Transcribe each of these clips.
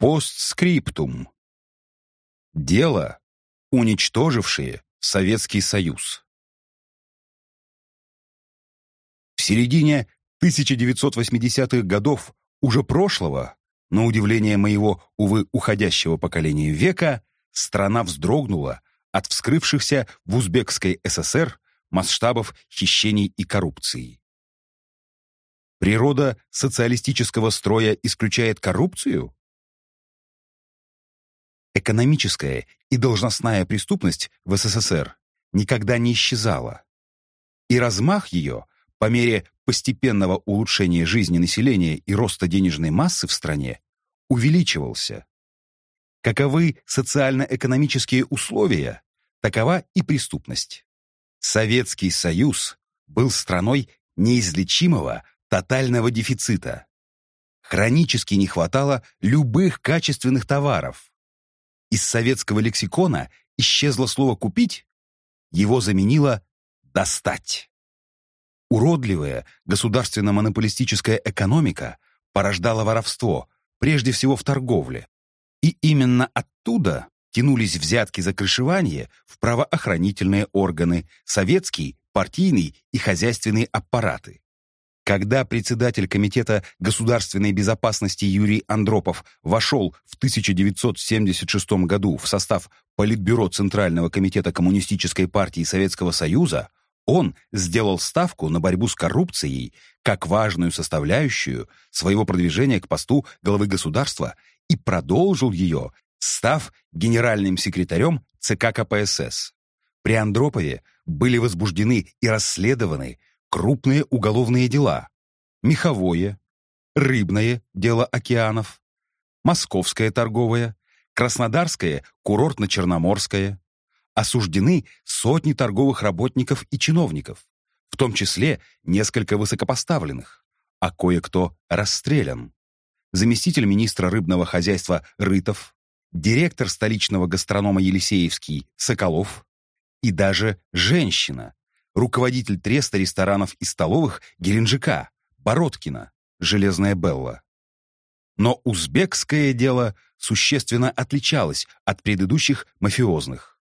Постскриптум. Дело, уничтожившее Советский Союз. В середине 1980-х годов уже прошлого, на удивление моего, увы, уходящего поколения века, страна вздрогнула от вскрывшихся в Узбекской ССР масштабов хищений и коррупции. Природа социалистического строя исключает коррупцию? Экономическая и должностная преступность в СССР никогда не исчезала. И размах ее, по мере постепенного улучшения жизни населения и роста денежной массы в стране, увеличивался. Каковы социально-экономические условия, такова и преступность. Советский Союз был страной неизлечимого тотального дефицита. Хронически не хватало любых качественных товаров. Из советского лексикона исчезло слово «купить», его заменило «достать». Уродливая государственно-монополистическая экономика порождала воровство, прежде всего в торговле. И именно оттуда тянулись взятки за крышевание в правоохранительные органы, советский, партийный и хозяйственные аппараты. Когда председатель Комитета государственной безопасности Юрий Андропов вошел в 1976 году в состав Политбюро Центрального комитета Коммунистической партии Советского Союза, он сделал ставку на борьбу с коррупцией как важную составляющую своего продвижения к посту главы государства и продолжил ее став генеральным секретарем ЦК КПСС. При Андропове были возбуждены и расследованы крупные уголовные дела. Меховое, рыбное дело океанов, московское торговое, краснодарское курортно-черноморское. Осуждены сотни торговых работников и чиновников, в том числе несколько высокопоставленных, а кое-кто расстрелян. Заместитель министра рыбного хозяйства Рытов, директор столичного гастронома Елисеевский Соколов и даже женщина, руководитель треста ресторанов и столовых Геленджика Бородкина, Железная Белла. Но узбекское дело существенно отличалось от предыдущих мафиозных.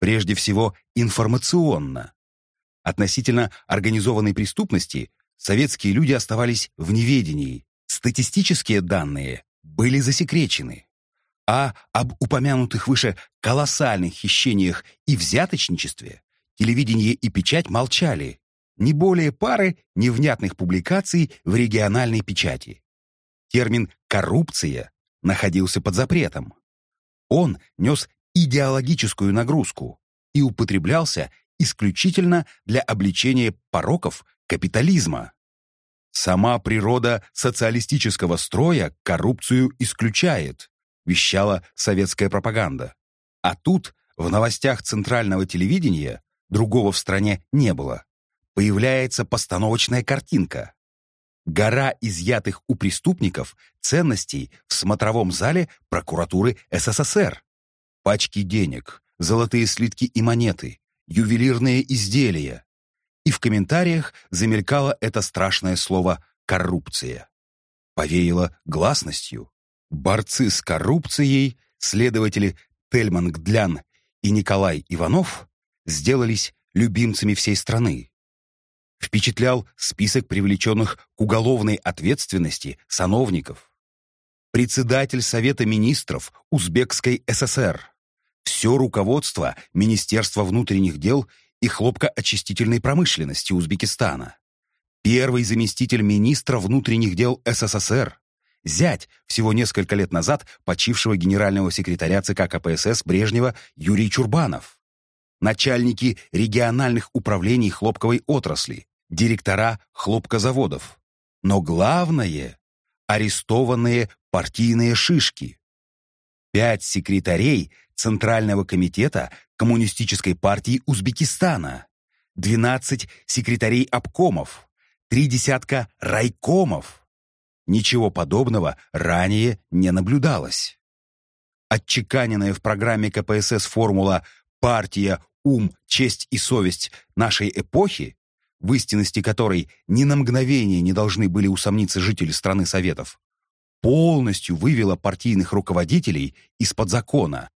Прежде всего, информационно. Относительно организованной преступности советские люди оставались в неведении. Статистические данные были засекречены а об упомянутых выше колоссальных хищениях и взяточничестве телевидение и печать молчали. Не более пары невнятных публикаций в региональной печати. Термин «коррупция» находился под запретом. Он нес идеологическую нагрузку и употреблялся исключительно для обличения пороков капитализма. Сама природа социалистического строя коррупцию исключает, вещала советская пропаганда. А тут, в новостях центрального телевидения, другого в стране не было, появляется постановочная картинка. Гора изъятых у преступников ценностей в смотровом зале прокуратуры СССР. Пачки денег, золотые слитки и монеты, ювелирные изделия. И в комментариях замелькало это страшное слово «коррупция». Повеяло гласностью. Борцы с коррупцией, следователи Тельман Гдлян и Николай Иванов сделались любимцами всей страны. Впечатлял список привлеченных к уголовной ответственности сановников. Председатель Совета министров Узбекской ССР. Все руководство Министерства внутренних дел и хлопкоочистительной промышленности Узбекистана. Первый заместитель министра внутренних дел СССР, зять всего несколько лет назад почившего генерального секретаря ЦК КПСС Брежнева Юрий Чурбанов, начальники региональных управлений хлопковой отрасли, директора хлопкозаводов. Но главное — арестованные партийные шишки. Пять секретарей Центрального комитета Коммунистической партии Узбекистана, 12 секретарей обкомов, три десятка райкомов, Ничего подобного ранее не наблюдалось. Отчеканенная в программе КПСС формула «партия, ум, честь и совесть нашей эпохи», в истинности которой ни на мгновение не должны были усомниться жители страны Советов, полностью вывела партийных руководителей из-под закона.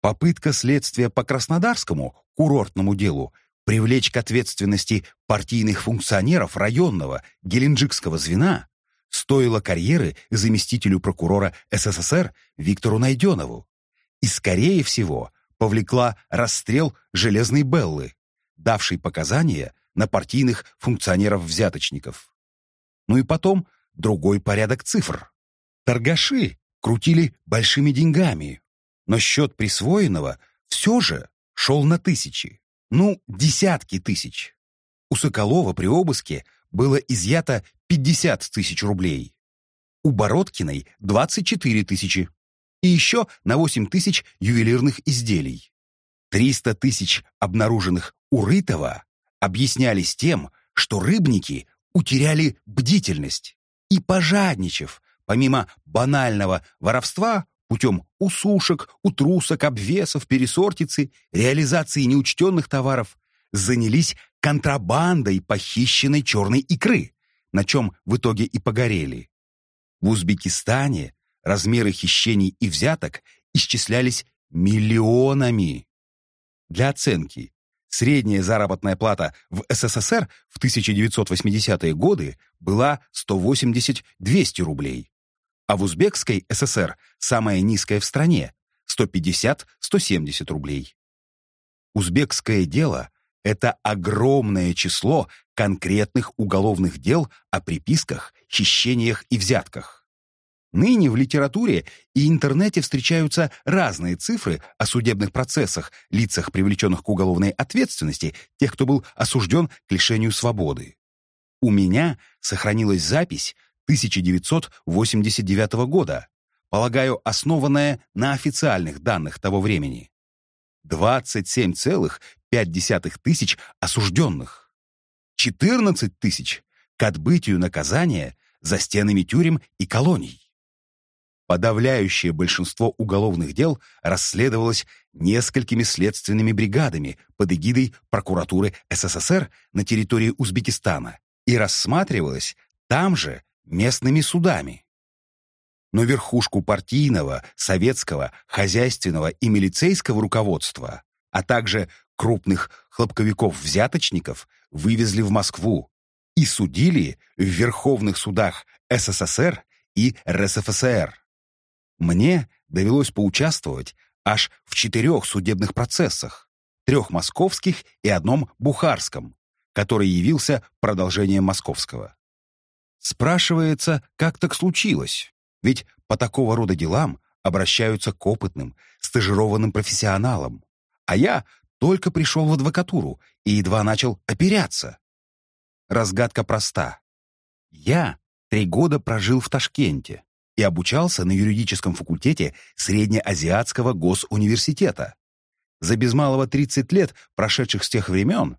Попытка следствия по Краснодарскому курортному делу привлечь к ответственности партийных функционеров районного геленджикского звена стоила карьеры заместителю прокурора СССР Виктору Найденову и, скорее всего, повлекла расстрел Железной Беллы, давшей показания на партийных функционеров-взяточников. Ну и потом другой порядок цифр. Торгаши крутили большими деньгами, но счет присвоенного все же шел на тысячи, ну, десятки тысяч. У Соколова при обыске было изъято 50 тысяч рублей. У Бородкиной 24 тысячи. И еще на 8 тысяч ювелирных изделий. 300 тысяч обнаруженных у Рытова объяснялись тем, что рыбники утеряли бдительность и, пожадничав, помимо банального воровства путем усушек, утрусок, обвесов, пересортицы, реализации неучтенных товаров, занялись контрабандой похищенной черной икры, на чем в итоге и погорели. В Узбекистане размеры хищений и взяток исчислялись миллионами. Для оценки, средняя заработная плата в СССР в 1980-е годы была 180-200 рублей, а в Узбекской ССР самая низкая в стране – 150-170 рублей. Узбекское дело – это огромное число конкретных уголовных дел о приписках, хищениях и взятках. Ныне в литературе и интернете встречаются разные цифры о судебных процессах, лицах, привлеченных к уголовной ответственности, тех, кто был осужден к лишению свободы. У меня сохранилась запись 1989 года, полагаю, основанная на официальных данных того времени. 27,5 тысяч осужденных. 14 тысяч к отбытию наказания за стенами тюрем и колоний. Подавляющее большинство уголовных дел расследовалось несколькими следственными бригадами под эгидой прокуратуры СССР на территории Узбекистана и рассматривалось там же местными судами. Но верхушку партийного, советского, хозяйственного и милицейского руководства, а также крупных хлопковиков-взяточников вывезли в Москву и судили в верховных судах СССР и РСФСР. Мне довелось поучаствовать аж в четырех судебных процессах, трех московских и одном бухарском, который явился продолжением московского. Спрашивается, как так случилось? Ведь по такого рода делам обращаются к опытным, стажированным профессионалам. А я только пришел в адвокатуру и едва начал оперяться. Разгадка проста. Я три года прожил в Ташкенте и обучался на юридическом факультете Среднеазиатского госуниверситета. За без малого 30 лет, прошедших с тех времен,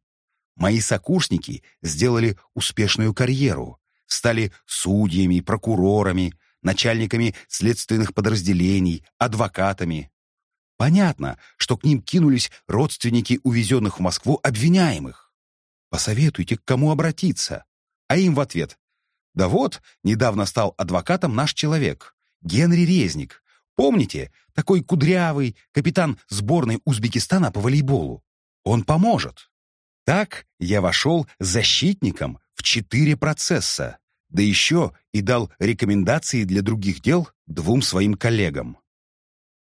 мои сокурсники сделали успешную карьеру, стали судьями, прокурорами, начальниками следственных подразделений, адвокатами. Понятно, что к ним кинулись родственники увезенных в Москву обвиняемых. Посоветуйте, к кому обратиться. А им в ответ. Да вот, недавно стал адвокатом наш человек, Генри Резник. Помните, такой кудрявый капитан сборной Узбекистана по волейболу? Он поможет. Так я вошел защитником в четыре процесса, да еще и дал рекомендации для других дел двум своим коллегам.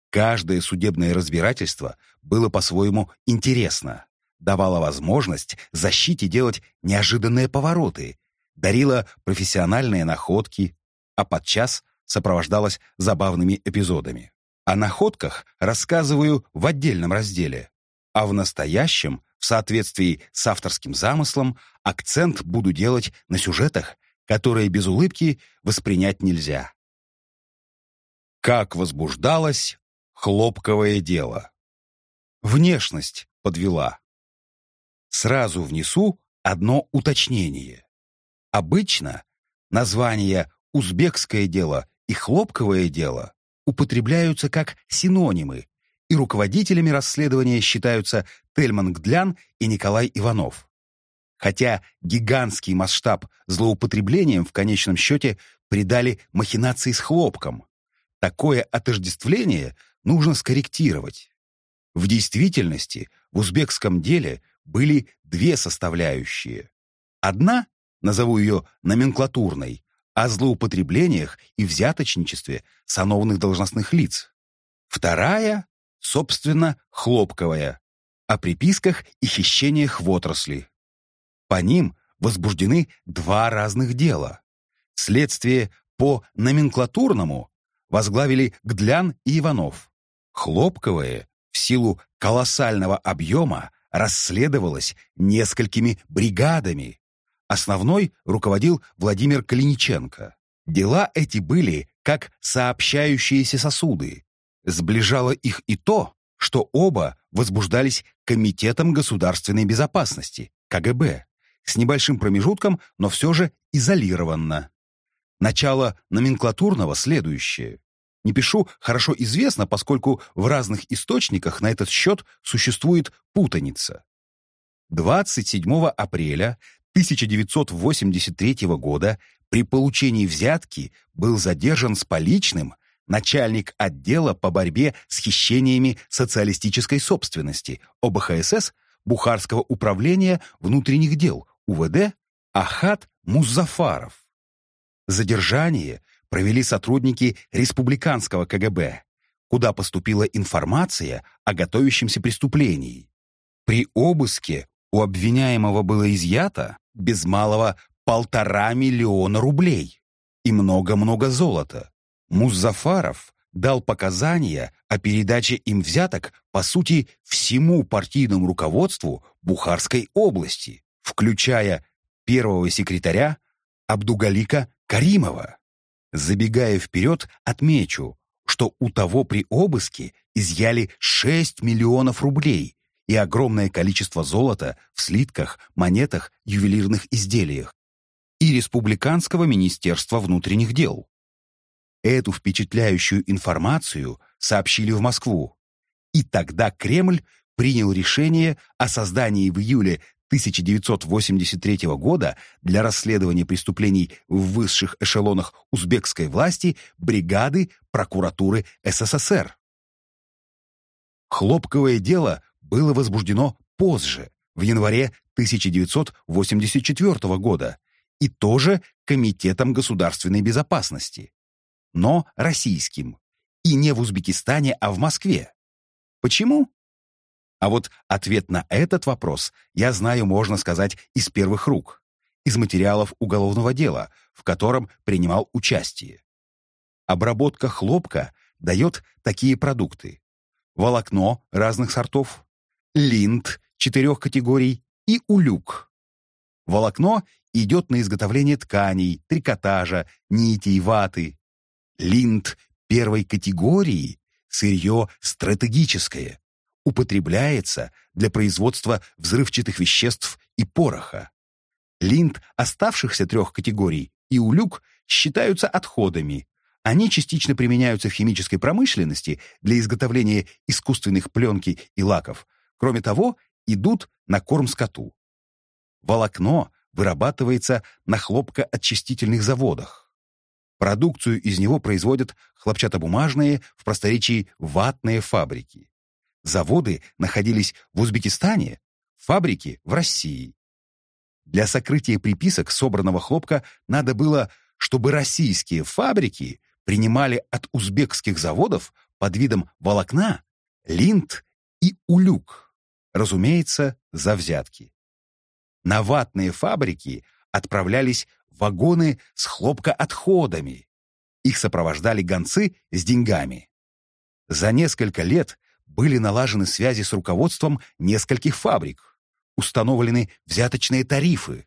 Каждое судебное разбирательство было по-своему интересно, давало возможность защите делать неожиданные повороты, дарило профессиональные находки, а подчас сопровождалось забавными эпизодами. О находках рассказываю в отдельном разделе, а в настоящем в соответствии с авторским замыслом, акцент буду делать на сюжетах, которые без улыбки воспринять нельзя. Как возбуждалось хлопковое дело. Внешность подвела. Сразу внесу одно уточнение. Обычно названия «узбекское дело» и «хлопковое дело» употребляются как синонимы и руководителями расследования считаются Тельман Гдлян и Николай Иванов. хотя гигантский масштаб злоупотреблением в конечном счете придали махинации с хлопком. Такое отождествление нужно скорректировать. В действительности в узбекском деле были две составляющие. Одна, назову ее номенклатурной, о злоупотреблениях и взяточничестве сановных должностных лиц. Вторая, собственно, хлопковая, о приписках и хищениях в отрасли. По ним возбуждены два разных дела. Следствие по номенклатурному возглавили Гдлян и Иванов. Хлопковое, в силу колоссального объема, расследовалось несколькими бригадами. Основной руководил Владимир Калиниченко. Дела эти были как сообщающиеся сосуды. Сближало их и то, что оба возбуждались Комитетом государственной безопасности, КГБ, с небольшим промежутком, но все же изолированно. Начало номенклатурного следующее. Не пишу, хорошо известно, поскольку в разных источниках на этот счет существует путаница. 27 апреля 1983 года при получении взятки был задержан с поличным начальник отдела по борьбе с хищениями социалистической собственности ОБХСС Бухарского управления внутренних дел УВД Ахат Музафаров. Задержание провели сотрудники республиканского КГБ, куда поступила информация о готовящемся преступлении. При обыске у обвиняемого было изъято без малого полтора миллиона рублей и много-много золота. Музафаров дал показания о передаче им взяток, по сути, всему партийному руководству Бухарской области, включая первого секретаря Абдугалика Каримова. Забегая вперед, отмечу, что у того при обыске изъяли 6 миллионов рублей и огромное количество золота в слитках, монетах, ювелирных изделиях и Республиканского министерства внутренних дел. Эту впечатляющую информацию сообщили в Москву. И тогда Кремль принял решение о создании в июле 1983 года для расследования преступлений в высших эшелонах узбекской власти бригады прокуратуры СССР. Хлопковое дело было возбуждено позже, в январе 1984 года, и тоже Комитетом государственной безопасности но российским. И не в Узбекистане, а в Москве. Почему? А вот ответ на этот вопрос я знаю, можно сказать, из первых рук, из материалов уголовного дела, в котором принимал участие. Обработка хлопка дает такие продукты. Волокно разных сортов, линд четырех категорий и улюк. Волокно идет на изготовление тканей, трикотажа, нитей, ваты. Линд первой категории – сырье стратегическое, употребляется для производства взрывчатых веществ и пороха. Линд оставшихся трех категорий и улюк считаются отходами. Они частично применяются в химической промышленности для изготовления искусственных пленки и лаков. Кроме того, идут на корм скоту. Волокно вырабатывается на хлопкоочистительных заводах. Продукцию из него производят хлопчатобумажные, в просторечии ватные фабрики. Заводы находились в Узбекистане, фабрики в России. Для сокрытия приписок собранного хлопка надо было, чтобы российские фабрики принимали от узбекских заводов под видом волокна линд и улюк, разумеется, за взятки. На ватные фабрики отправлялись вагоны с хлопкоотходами. Их сопровождали гонцы с деньгами. За несколько лет были налажены связи с руководством нескольких фабрик, установлены взяточные тарифы.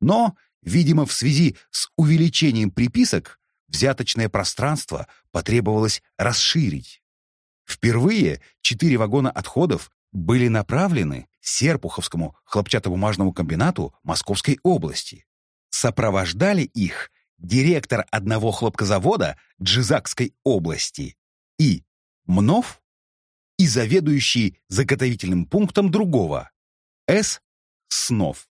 Но, видимо, в связи с увеличением приписок взяточное пространство потребовалось расширить. Впервые четыре вагона отходов были направлены Серпуховскому хлопчатобумажному комбинату Московской области. Сопровождали их директор одного хлопкозавода Джизакской области и МНОВ и заведующий заготовительным пунктом другого С. СНОВ.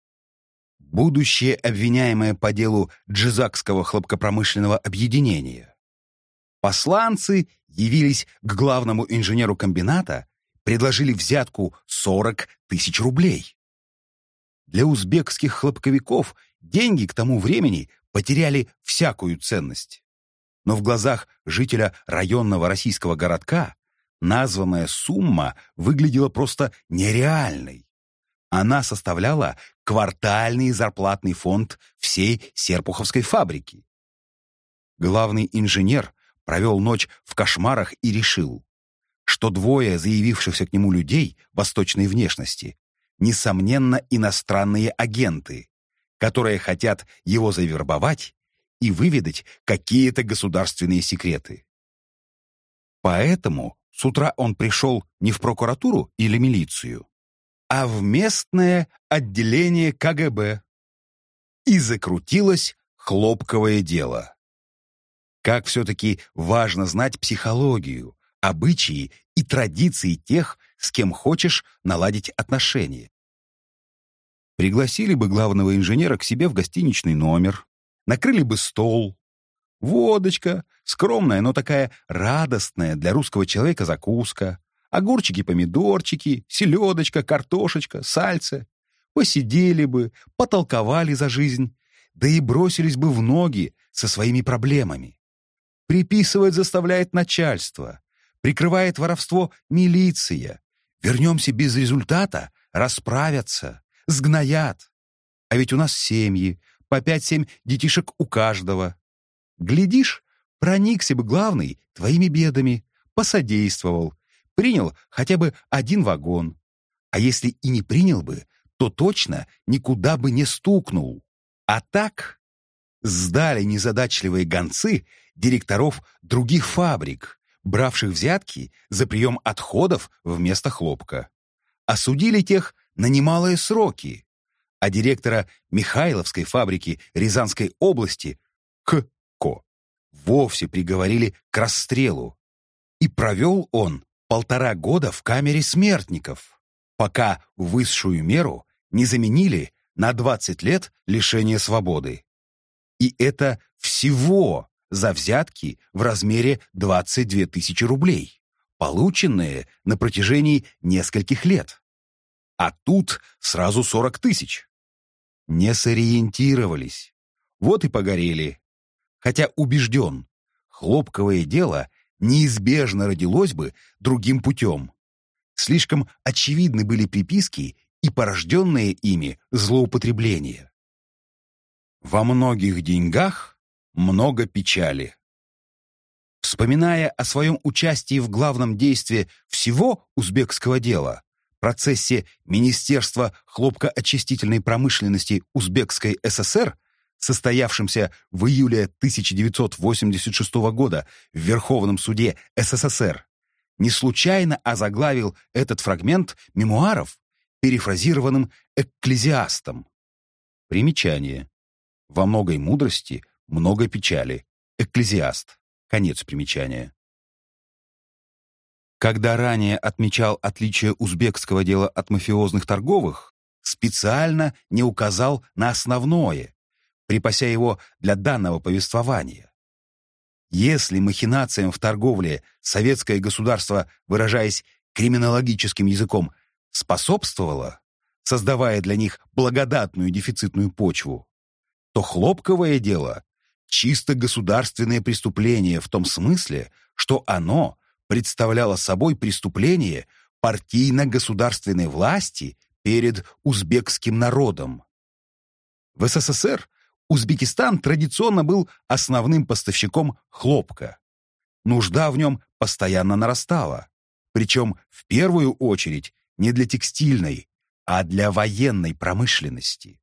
будущее обвиняемое по делу Джизакского хлопкопромышленного объединения. Посланцы явились к главному инженеру комбината, предложили взятку 40 тысяч рублей. Для узбекских хлопковиков деньги к тому времени потеряли всякую ценность. Но в глазах жителя районного российского городка названная сумма выглядела просто нереальной. Она составляла квартальный зарплатный фонд всей Серпуховской фабрики. Главный инженер провел ночь в кошмарах и решил, что двое заявившихся к нему людей восточной внешности несомненно иностранные агенты, которые хотят его завербовать и выведать какие-то государственные секреты. Поэтому с утра он пришел не в прокуратуру или милицию, а в местное отделение КГБ. И закрутилось хлопковое дело. Как все-таки важно знать психологию, обычаи и традиции тех, с кем хочешь наладить отношения. Пригласили бы главного инженера к себе в гостиничный номер, накрыли бы стол. Водочка, скромная, но такая радостная для русского человека закуска, огурчики-помидорчики, селедочка, картошечка, сальце. Посидели бы, потолковали за жизнь, да и бросились бы в ноги со своими проблемами. Приписывать заставляет начальство, прикрывает воровство милиция. Вернемся без результата, расправятся, сгноят. А ведь у нас семьи, по пять-семь детишек у каждого. Глядишь, проникся бы главный твоими бедами, посодействовал, принял хотя бы один вагон. А если и не принял бы, то точно никуда бы не стукнул. А так сдали незадачливые гонцы директоров других фабрик, бравших взятки за прием отходов вместо хлопка. Осудили тех на немалые сроки, а директора Михайловской фабрики Рязанской области к Ко вовсе приговорили к расстрелу. И провел он полтора года в камере смертников, пока высшую меру не заменили на 20 лет лишения свободы. И это всего за взятки в размере 22 тысячи рублей, полученные на протяжении нескольких лет. А тут сразу 40 тысяч. Не сориентировались. Вот и погорели. Хотя убежден, хлопковое дело неизбежно родилось бы другим путем. Слишком очевидны были приписки и порожденные ими злоупотребления. Во многих деньгах много печали. Вспоминая о своем участии в главном действии всего узбекского дела, процессе Министерства хлопкоочистительной промышленности Узбекской ССР, состоявшемся в июле 1986 года в Верховном суде СССР, не случайно озаглавил этот фрагмент мемуаров перефразированным экклезиастом. Примечание. Во многой мудрости, много печали. Экклезиаст. Конец примечания. Когда ранее отмечал отличие узбекского дела от мафиозных торговых, специально не указал на основное, припася его для данного повествования. Если махинациям в торговле советское государство, выражаясь криминологическим языком, способствовало, создавая для них благодатную дефицитную почву, то хлопковое дело — чисто государственное преступление в том смысле, что оно представляло собой преступление партийно-государственной власти перед узбекским народом. В СССР Узбекистан традиционно был основным поставщиком хлопка. Нужда в нем постоянно нарастала, причем в первую очередь не для текстильной, а для военной промышленности.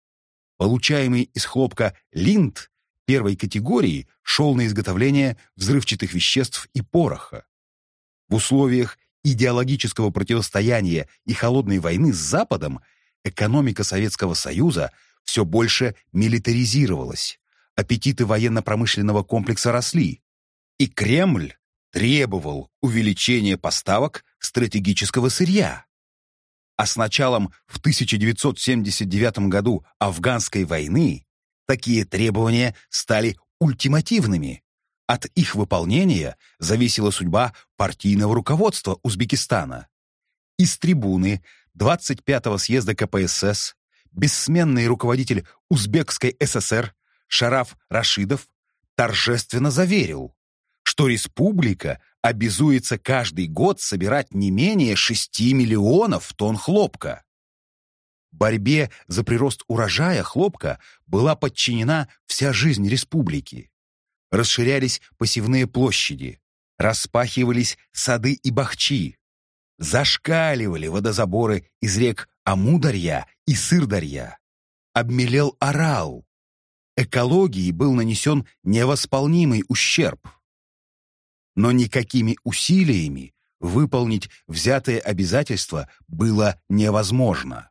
Получаемый из хлопка линд первой категории шел на изготовление взрывчатых веществ и пороха. В условиях идеологического противостояния и холодной войны с Западом экономика Советского Союза все больше милитаризировалась, аппетиты военно-промышленного комплекса росли, и Кремль требовал увеличения поставок стратегического сырья. а с началом в 1979 году афганской войны такие требования стали ультимативными. От их выполнения зависела судьба партийного руководства Узбекистана. Из трибуны 25-го съезда КПСС бессменный руководитель Узбекской ССР Шараф Рашидов торжественно заверил, что республика обязуется каждый год собирать не менее 6 миллионов тонн хлопка. Борьбе за прирост урожая хлопка была подчинена вся жизнь республики. Расширялись посевные площади, распахивались сады и бахчи, зашкаливали водозаборы из рек Амударья и Сырдарья, обмелел орал. Экологии был нанесен невосполнимый ущерб но никакими усилиями выполнить взятые обязательства было невозможно.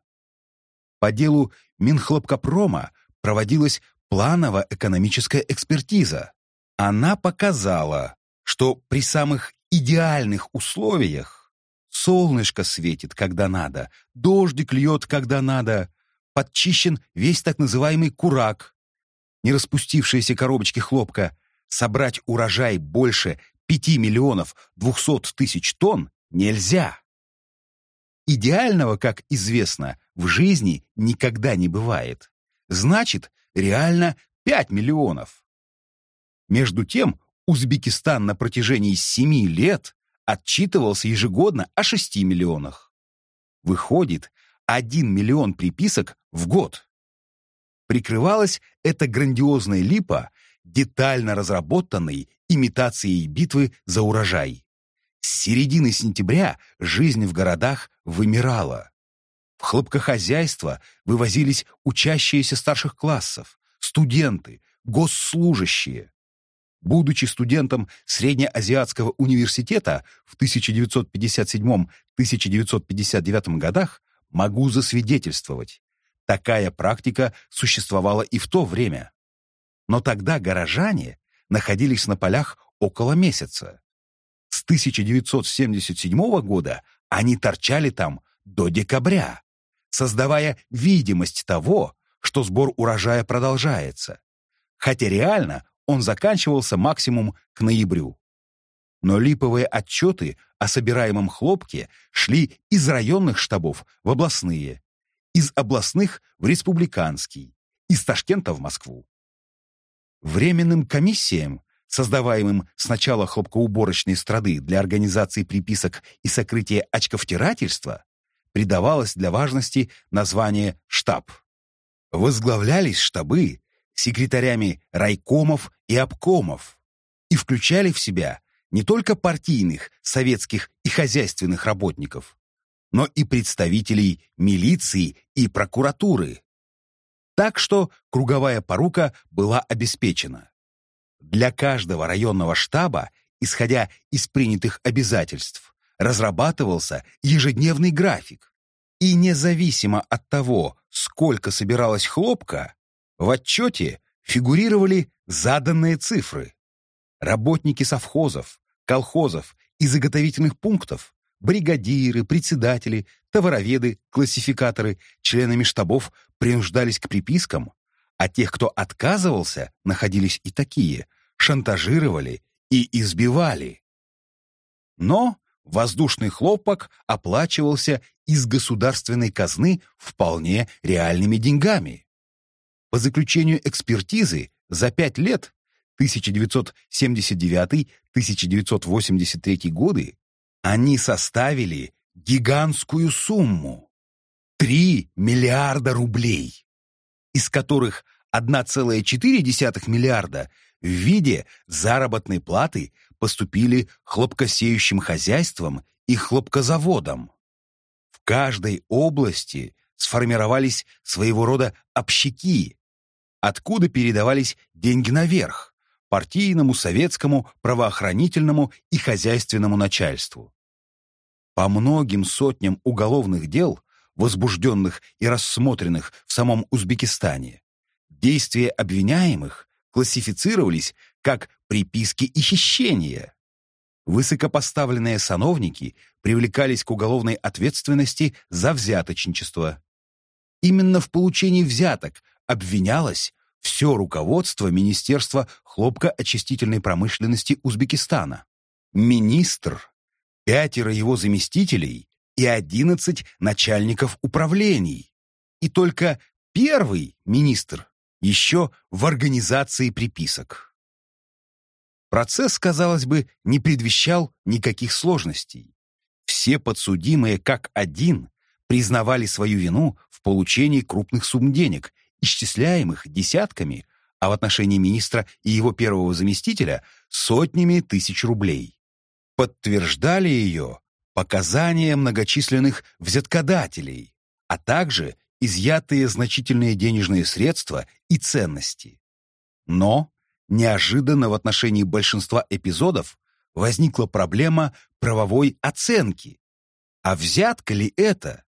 По делу Минхлопкопрома проводилась планово-экономическая экспертиза. Она показала, что при самых идеальных условиях солнышко светит, когда надо, дождик льет, когда надо, подчищен весь так называемый курак, не распустившиеся коробочки хлопка, собрать урожай больше 5 миллионов 200 тысяч тонн нельзя. Идеального, как известно, в жизни никогда не бывает. Значит, реально 5 миллионов. Между тем, Узбекистан на протяжении 7 лет отчитывался ежегодно о 6 миллионах. Выходит, 1 миллион приписок в год. Прикрывалась эта грандиозная липа детально разработанной имитацией битвы за урожай. С середины сентября жизнь в городах вымирала. В хлопкохозяйство вывозились учащиеся старших классов, студенты, госслужащие. Будучи студентом Среднеазиатского университета в 1957-1959 годах, могу засвидетельствовать, такая практика существовала и в то время. Но тогда горожане находились на полях около месяца. С 1977 года они торчали там до декабря, создавая видимость того, что сбор урожая продолжается, хотя реально он заканчивался максимум к ноябрю. Но липовые отчеты о собираемом хлопке шли из районных штабов в областные, из областных в республиканский, из Ташкента в Москву. Временным комиссиям, создаваемым сначала хлопкоуборочной страды для организации приписок и сокрытия очковтирательства, придавалось для важности название «штаб». Возглавлялись штабы секретарями райкомов и обкомов и включали в себя не только партийных, советских и хозяйственных работников, но и представителей милиции и прокуратуры, так что круговая порука была обеспечена. Для каждого районного штаба, исходя из принятых обязательств, разрабатывался ежедневный график. И независимо от того, сколько собиралось хлопка, в отчете фигурировали заданные цифры. Работники совхозов, колхозов и заготовительных пунктов бригадиры, председатели, товароведы, классификаторы, членами штабов принуждались к припискам, а тех, кто отказывался, находились и такие, шантажировали и избивали. Но воздушный хлопок оплачивался из государственной казны вполне реальными деньгами. По заключению экспертизы за пять лет 1979-1983 годы они составили гигантскую сумму – 3 миллиарда рублей, из которых 1,4 миллиарда в виде заработной платы поступили хлопкосеющим хозяйствам и хлопкозаводам. В каждой области сформировались своего рода общаки, откуда передавались деньги наверх, партийному, советскому, правоохранительному и хозяйственному начальству. По многим сотням уголовных дел, возбужденных и рассмотренных в самом Узбекистане, действия обвиняемых классифицировались как приписки и хищения. высокопоставленные сановники привлекались к уголовной ответственности за взяточничество. Именно в получении взяток обвинялось все руководство Министерства хлопкоочистительной промышленности Узбекистана. Министр, пятеро его заместителей и одиннадцать начальников управлений. И только первый министр еще в организации приписок. Процесс, казалось бы, не предвещал никаких сложностей. Все подсудимые как один признавали свою вину в получении крупных сумм денег, исчисляемых десятками, а в отношении министра и его первого заместителя сотнями тысяч рублей. Подтверждали ее показания многочисленных взяткодателей, а также изъятые значительные денежные средства и ценности. Но неожиданно в отношении большинства эпизодов возникла проблема правовой оценки. А взятка ли это?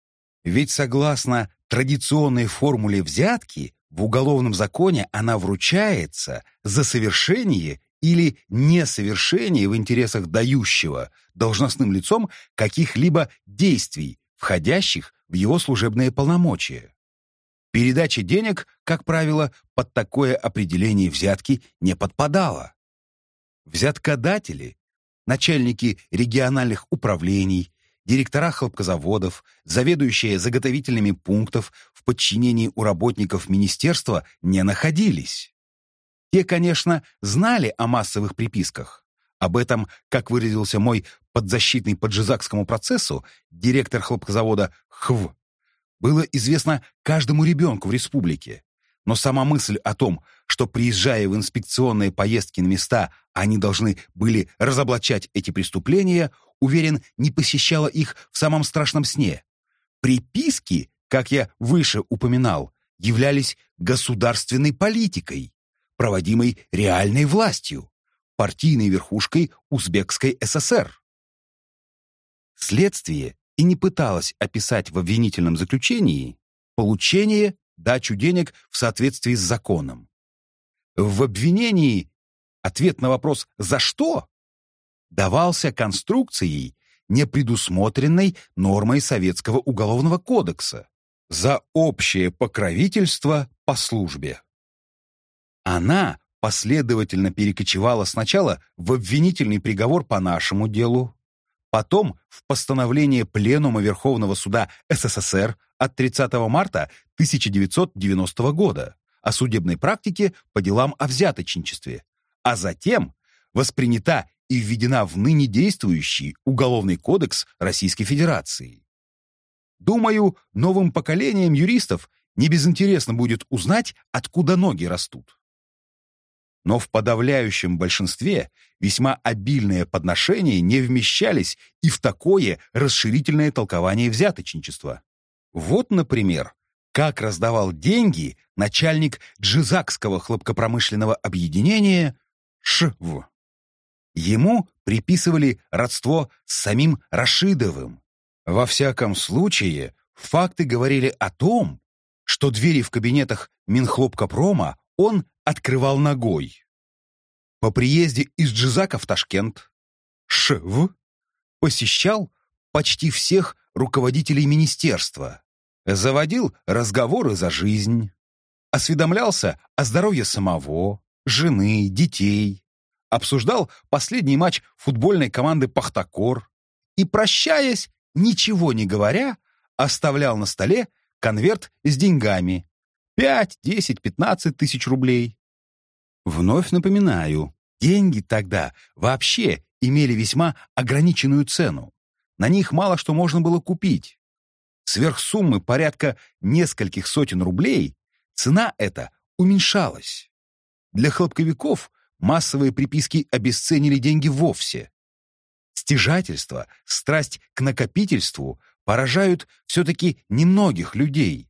Ведь согласно традиционной формуле взятки в уголовном законе она вручается за совершение или несовершение в интересах дающего должностным лицом каких-либо действий, входящих в его служебные полномочия. Передача денег, как правило, под такое определение взятки не подпадала. Взяткодатели, начальники региональных управлений, директора хлопкозаводов, заведующие заготовительными пунктов в подчинении у работников министерства не находились. Те, конечно, знали о массовых приписках. Об этом, как выразился мой подзащитный по Джизакскому процессу, директор хлопкозавода ХВ, было известно каждому ребенку в республике. Но сама мысль о том, что, приезжая в инспекционные поездки на места, они должны были разоблачать эти преступления, уверен, не посещала их в самом страшном сне. Приписки, как я выше упоминал, являлись государственной политикой проводимой реальной властью, партийной верхушкой Узбекской ССР. Следствие и не пыталось описать в обвинительном заключении получение, дачу денег в соответствии с законом. В обвинении ответ на вопрос «за что?» давался конструкцией, не предусмотренной нормой Советского уголовного кодекса за общее покровительство по службе. Она последовательно перекочевала сначала в обвинительный приговор по нашему делу, потом в постановление Пленума Верховного суда СССР от 30 марта 1990 года о судебной практике по делам о взяточничестве, а затем воспринята и введена в ныне действующий Уголовный кодекс Российской Федерации. Думаю, новым поколениям юристов не безинтересно будет узнать, откуда ноги растут но в подавляющем большинстве весьма обильные подношения не вмещались и в такое расширительное толкование взяточничества. Вот, например, как раздавал деньги начальник Джизакского хлопкопромышленного объединения ШВ. Ему приписывали родство с самим Рашидовым. Во всяком случае, факты говорили о том, что двери в кабинетах Минхлопкопрома он открывал ногой. По приезде из Джизака в Ташкент ШВ посещал почти всех руководителей министерства, заводил разговоры за жизнь, осведомлялся о здоровье самого, жены, детей, обсуждал последний матч футбольной команды «Пахтакор» и, прощаясь, ничего не говоря, оставлял на столе конверт с деньгами, 5, 10, 15 тысяч рублей. Вновь напоминаю, деньги тогда вообще имели весьма ограниченную цену. На них мало что можно было купить. Сверх суммы порядка нескольких сотен рублей цена эта уменьшалась. Для хлопковиков массовые приписки обесценили деньги вовсе. Стяжательство, страсть к накопительству поражают все-таки немногих людей.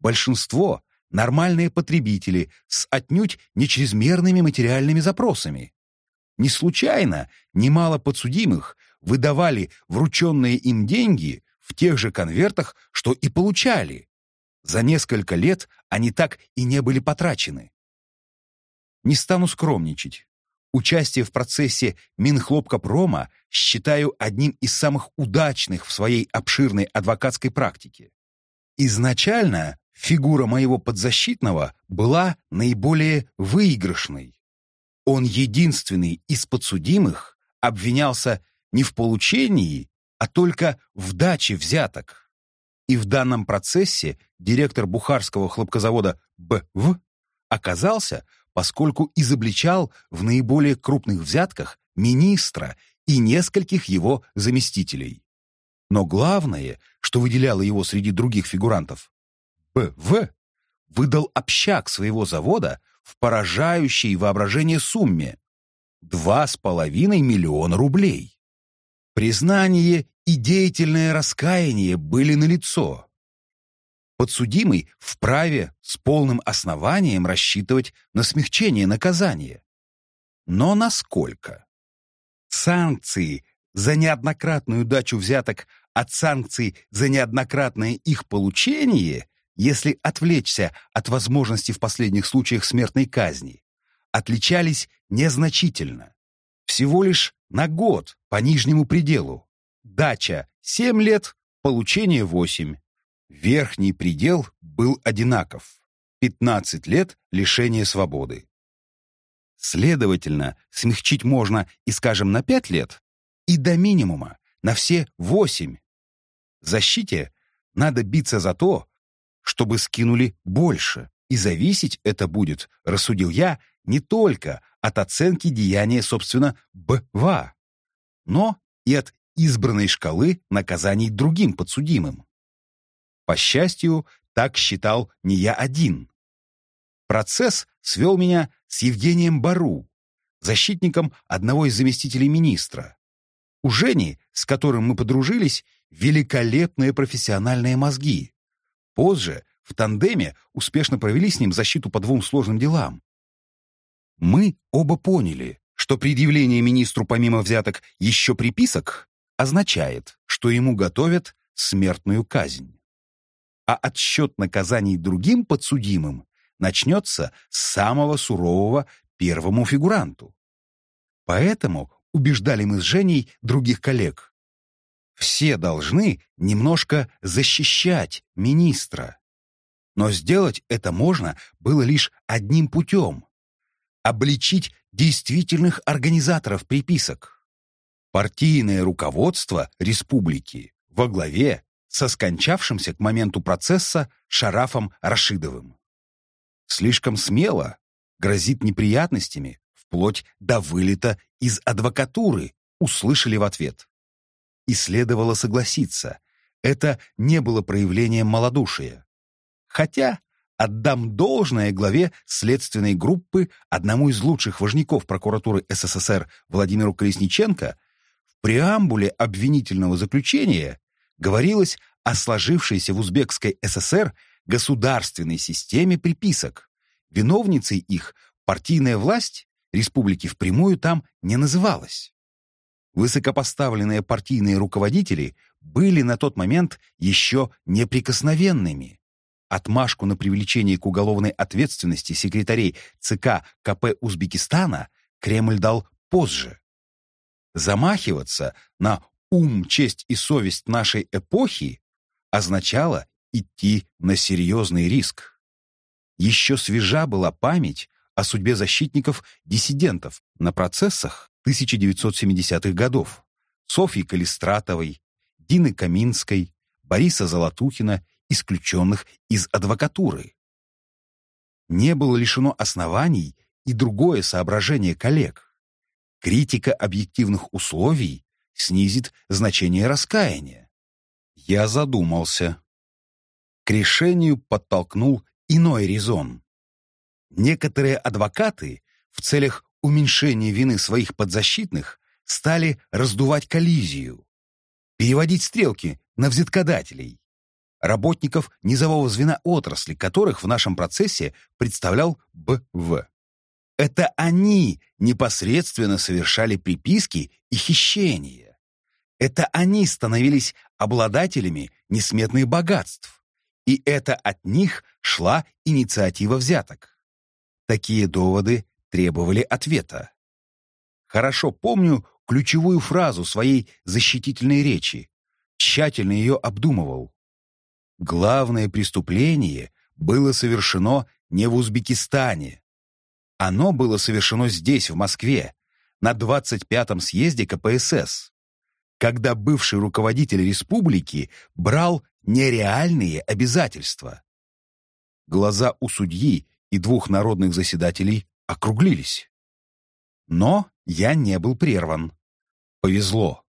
Большинство нормальные потребители с отнюдь не чрезмерными материальными запросами. Не случайно немало подсудимых выдавали врученные им деньги в тех же конвертах, что и получали. За несколько лет они так и не были потрачены. Не стану скромничать. участие в процессе Минхлопкопрома считаю одним из самых удачных в своей обширной адвокатской практике. Изначально фигура моего подзащитного была наиболее выигрышной. Он единственный из подсудимых обвинялся не в получении, а только в даче взяток. И в данном процессе директор бухарского хлопкозавода БВ оказался, поскольку изобличал в наиболее крупных взятках министра и нескольких его заместителей. Но главное, что выделяло его среди других фигурантов, БВ выдал общак своего завода в поражающей воображение сумме – 2,5 миллиона рублей. Признание и деятельное раскаяние были налицо. Подсудимый вправе с полным основанием рассчитывать на смягчение наказания. Но насколько? Санкции за неоднократную дачу взяток от санкций за неоднократное их получение, если отвлечься от возможности в последних случаях смертной казни, отличались незначительно. Всего лишь на год по нижнему пределу. Дача — 7 лет, получение — 8. Верхний предел был одинаков. 15 лет лишения свободы. Следовательно, смягчить можно и, скажем, на 5 лет, и до минимума, на все 8. Защите надо биться за то, чтобы скинули больше, и зависеть это будет, рассудил я, не только от оценки деяния, собственно, БВА, но и от избранной шкалы наказаний другим подсудимым. По счастью, так считал не я один. Процесс свел меня с Евгением Бару, защитником одного из заместителей министра. У Жени, с которым мы подружились, великолепные профессиональные мозги. Позже, в тандеме, успешно провели с ним защиту по двум сложным делам. Мы оба поняли, что предъявление министру помимо взяток еще приписок означает, что ему готовят смертную казнь. А отсчет наказаний другим подсудимым начнется с самого сурового первому фигуранту. Поэтому убеждали мы с Женей других коллег. Все должны немножко защищать министра. Но сделать это можно было лишь одним путем обличить действительных организаторов приписок. Партийное руководство республики во главе со скончавшимся к моменту процесса Шарафом Рашидовым. Слишком смело грозит неприятностями вплоть до вылета из адвокатуры, услышали в ответ. И следовало согласиться, это не было проявлением малодушия. Хотя Отдам должное главе следственной группы, одному из лучших важников прокуратуры СССР Владимиру Колесниченко, в преамбуле обвинительного заключения говорилось о сложившейся в Узбекской ССР государственной системе приписок. Виновницей их партийная власть республики впрямую там не называлась. Высокопоставленные партийные руководители были на тот момент еще неприкосновенными. Отмашку на привлечение к уголовной ответственности секретарей ЦК КП Узбекистана Кремль дал позже. Замахиваться на ум, честь и совесть нашей эпохи означало идти на серьезный риск. Еще свежа была память о судьбе защитников-диссидентов на процессах 1970-х годов Софьи Калистратовой, Дины Каминской, Бориса Золотухина исключенных из адвокатуры. Не было лишено оснований и другое соображение коллег. Критика объективных условий снизит значение раскаяния. Я задумался. К решению подтолкнул иной резон. Некоторые адвокаты в целях уменьшения вины своих подзащитных стали раздувать коллизию, переводить стрелки на взяткодателей работников низового звена отрасли, которых в нашем процессе представлял БВ. Это они непосредственно совершали приписки и хищения. Это они становились обладателями несметных богатств. И это от них шла инициатива взяток. Такие доводы требовали ответа. Хорошо помню ключевую фразу своей защитительной речи. Тщательно ее обдумывал. Главное преступление было совершено не в Узбекистане. Оно было совершено здесь, в Москве, на 25-м съезде КПСС, когда бывший руководитель республики брал нереальные обязательства. Глаза у судьи и двух народных заседателей округлились. Но я не был прерван. Повезло.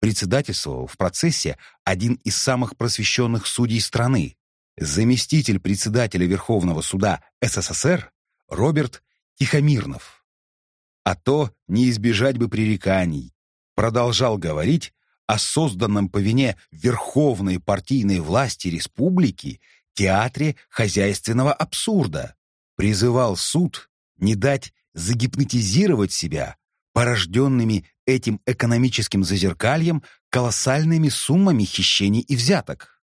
Председательствовал в процессе один из самых просвещенных судей страны, заместитель председателя Верховного суда СССР Роберт Тихомирнов. А то не избежать бы пререканий. Продолжал говорить о созданном по вине верховной партийной власти республики театре хозяйственного абсурда. Призывал суд не дать загипнотизировать себя порожденными этим экономическим зазеркальем колоссальными суммами хищений и взяток.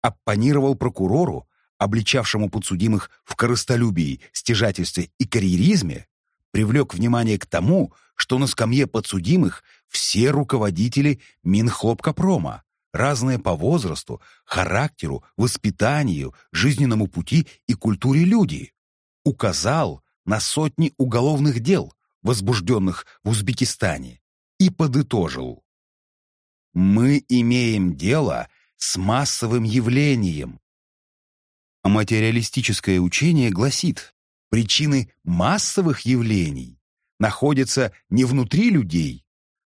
Оппонировал прокурору, обличавшему подсудимых в корыстолюбии, стяжательстве и карьеризме, привлек внимание к тому, что на скамье подсудимых все руководители Минхлопкопрома, разные по возрасту, характеру, воспитанию, жизненному пути и культуре люди. Указал на сотни уголовных дел, возбужденных в Узбекистане, и подытожил. Мы имеем дело с массовым явлением. А материалистическое учение гласит, причины массовых явлений находятся не внутри людей,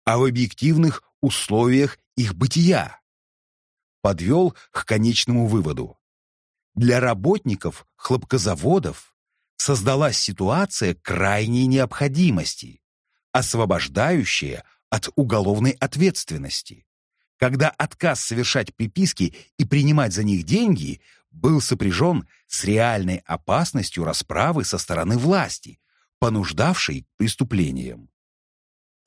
а в объективных условиях их бытия. Подвел к конечному выводу. Для работников хлопкозаводов создалась ситуация крайней необходимости, освобождающая от уголовной ответственности, когда отказ совершать приписки и принимать за них деньги был сопряжен с реальной опасностью расправы со стороны власти, понуждавшей к преступлениям.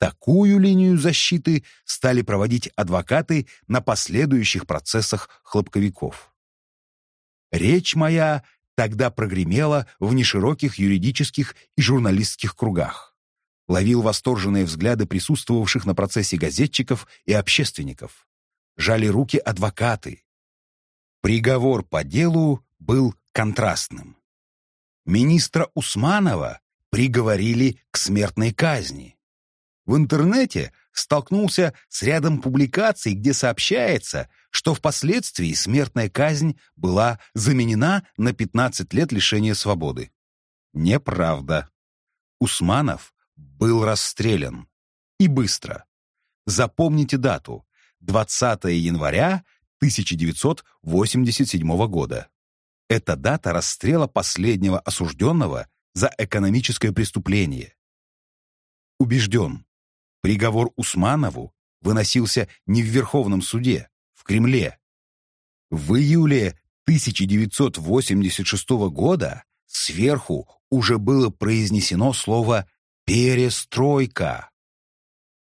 Такую линию защиты стали проводить адвокаты на последующих процессах хлопковиков. Речь моя тогда прогремела в нешироких юридических и журналистских кругах. Ловил восторженные взгляды присутствовавших на процессе газетчиков и общественников. Жали руки адвокаты, Приговор по делу был контрастным. Министра Усманова приговорили к смертной казни. В интернете столкнулся с рядом публикаций, где сообщается, что впоследствии смертная казнь была заменена на 15 лет лишения свободы. Неправда. Усманов был расстрелян. И быстро. Запомните дату. 20 января 1987 года. Это дата расстрела последнего осужденного за экономическое преступление. Убежден, приговор Усманову выносился не в Верховном суде, Кремле. В июле 1986 года сверху уже было произнесено слово «перестройка».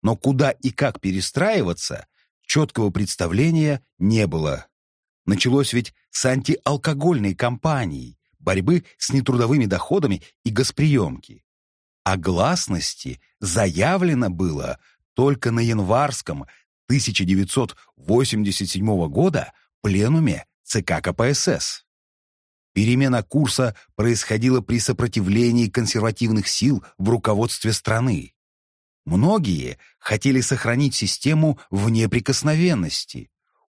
Но куда и как перестраиваться, четкого представления не было. Началось ведь с антиалкогольной кампании, борьбы с нетрудовыми доходами и госприемки. О гласности заявлено было только на январском 1987 года пленуме ЦК КПСС. Перемена курса происходила при сопротивлении консервативных сил в руководстве страны. Многие хотели сохранить систему в неприкосновенности,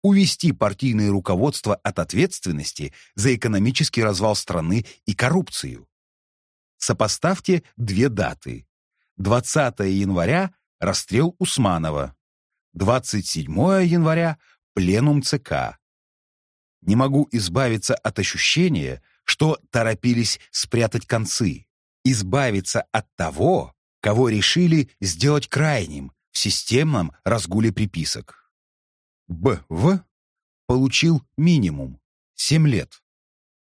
увести партийное руководство от ответственности за экономический развал страны и коррупцию. Сопоставьте две даты. 20 января – расстрел Усманова, 27 января – пленум ЦК. Не могу избавиться от ощущения, что торопились спрятать концы, избавиться от того, кого решили сделать крайним в системном разгуле приписок. Б.В. получил минимум — 7 лет.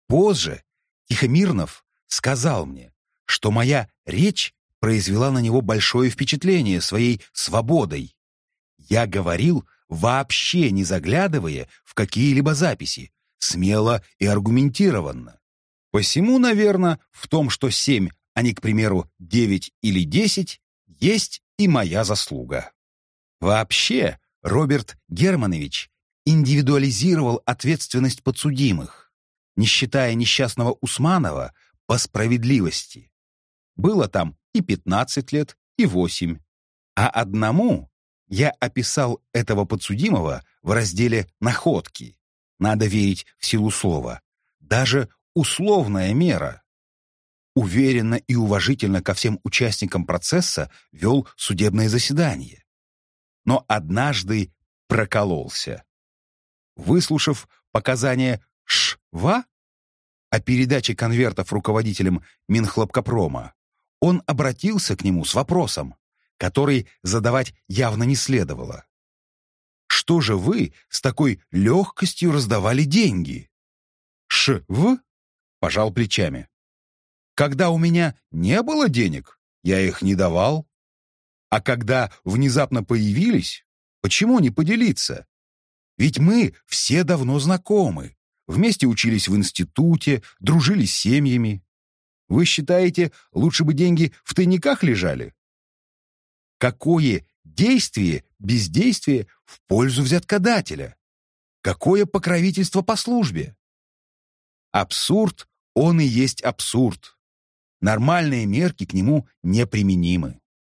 Позже Тихомирнов сказал мне, что моя речь произвела на него большое впечатление своей свободой. Я говорил, вообще не заглядывая в какие-либо записи, смело и аргументированно. Посему, наверное, в том, что семь а не, к примеру, 9 или 10, есть и моя заслуга. Вообще, Роберт Германович индивидуализировал ответственность подсудимых, не считая несчастного Усманова по справедливости. Было там и 15 лет, и 8. А одному я описал этого подсудимого в разделе «Находки». Надо верить в силу слова. Даже условная мера. Уверенно и уважительно ко всем участникам процесса вел судебное заседание. Но однажды прокололся. Выслушав показания Шва о передаче конвертов руководителям Минхлопкопрома, он обратился к нему с вопросом, который задавать явно не следовало. «Что же вы с такой легкостью раздавали деньги?» «Ш-в?» — пожал плечами. «Когда у меня не было денег, я их не давал. А когда внезапно появились, почему не поделиться? Ведь мы все давно знакомы, вместе учились в институте, дружили с семьями. Вы считаете, лучше бы деньги в тайниках лежали? Какое действие, бездействие в пользу взяткодателя? Какое покровительство по службе? Абсурд, он и есть абсурд. Нормальные мерки к нему неприменимы.